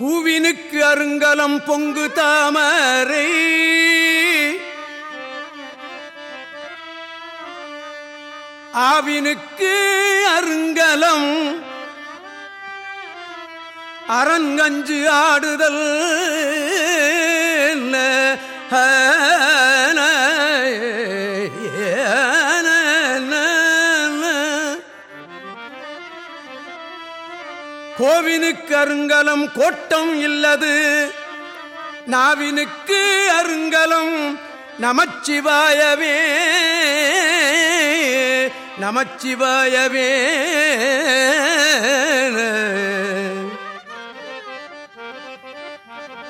பூவினுக்கு அருங்கலம் பொங்கு தாமரை. ஆவினுக்கு அருங்கலம் அரங்கஞ்சு ஆடுதல் கோவினுக்கு அருங்கலம் கோட்டம் இல்லது. நாவினுக்கு அருங்கலம் நமச்சிவாயவே நமச்சிவாயவே.